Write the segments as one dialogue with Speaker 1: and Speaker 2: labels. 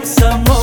Speaker 1: I'm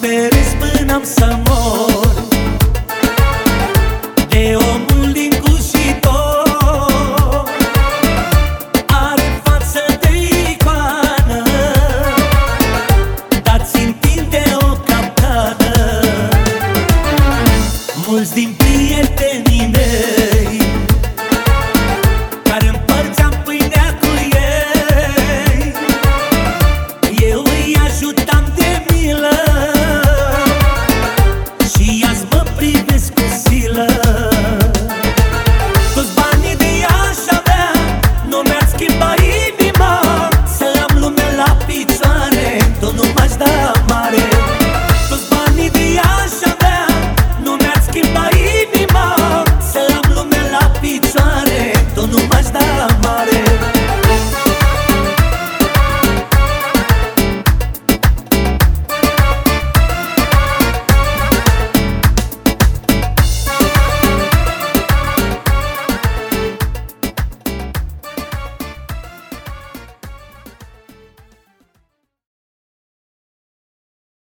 Speaker 1: te răspânam să mor De om